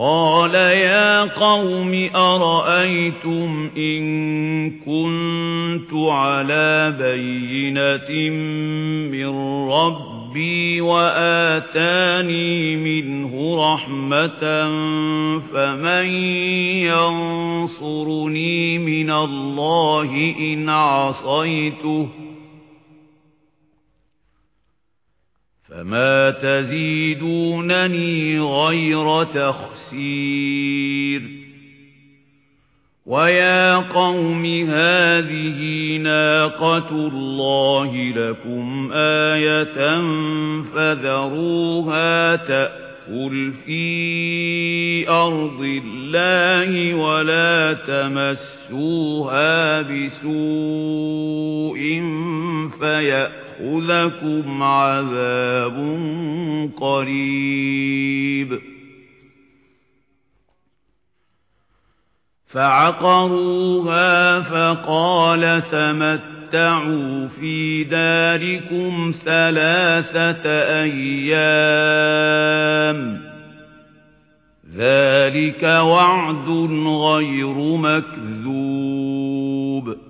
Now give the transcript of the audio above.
قَالَ يَا قَوْمِ أَرَأَيْتُمْ إِن كُنتُ عَلَى بَيِّنَةٍ مِّن رَّبِّي وَآتَانِي مِنْهُ رَحْمَةً فَمَن يَنصُرُنِي مِنَ اللَّهِ إِنْ عَصَيْتُهُ فَمَا تَزِيدُونَنِي غَيْرَ تَخْسِيرٍ وَيَا قَوْمِ هَٰذِهِ نَاقَةُ اللَّهِ لَكُمْ آيَةً فَذَرُوهَا تَأْكُلْ فِي أَرْضِ اللَّهِ وَلَا تَمَسُّوهَا بِسُوءٍ فَيَأْخُذَكُمْ يَأْخُذَكُمْ عَذَابٌ قَرِيبٌ. فَعَقَرُوهَا فَقَالَ تَمَتَّعُوا فِي دَارِكُمْ ثَلَاثَةَ أَيَّامٍ. ذَلِكَ وَعْدٌ غَيْرُ مَكْذُوبٍ.